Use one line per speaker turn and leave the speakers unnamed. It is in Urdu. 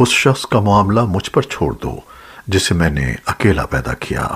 اس شخص کا معاملہ مجھ پر چھوڑ دو جسے میں نے اکیلا پیدا کیا۔